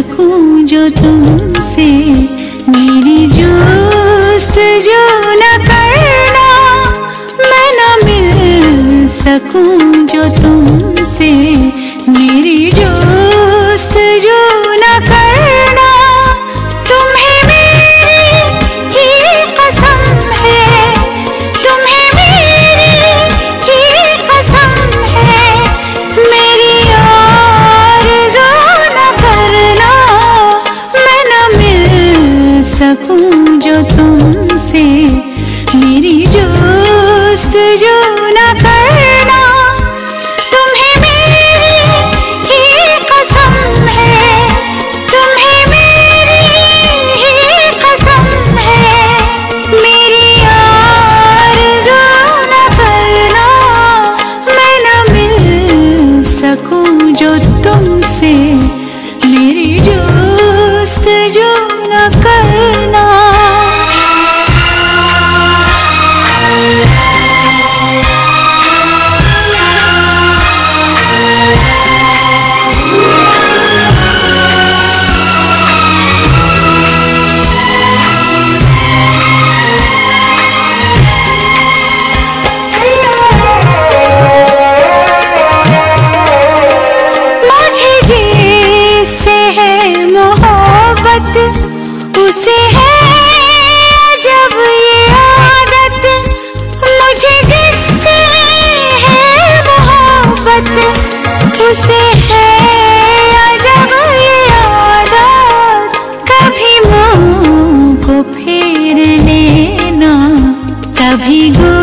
सकूँ जो तुमसे। मेरी जोस्त जो न करना, मैं न मिल सकूँ जो तुमसे। मेरी जोस्त जो अभी गो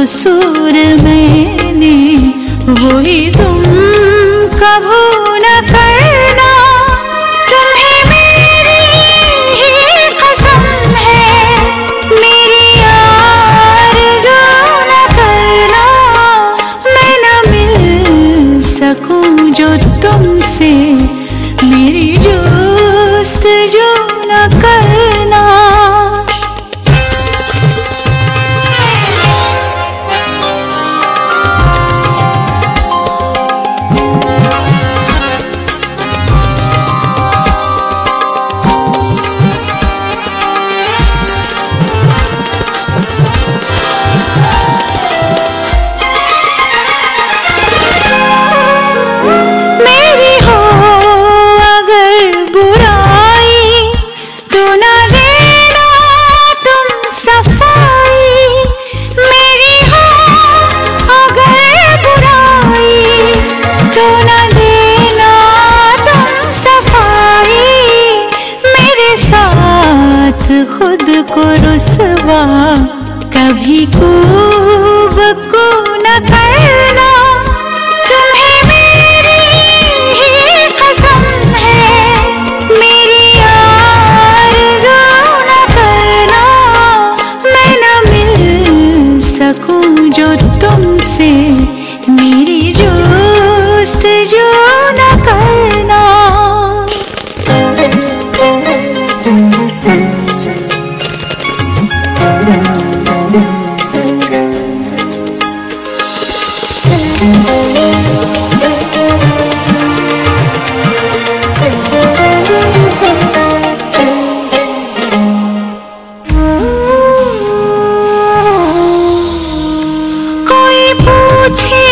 कसूर मैंने, वही तुम कभू न करना। तुम्हें मेरी ही कसम है, मेरी यार जो न करना। मैं न मिल सकूँ जो तुमसे, मेरी जोस्त जो न करना को रुसवा कभी को कोई पूछे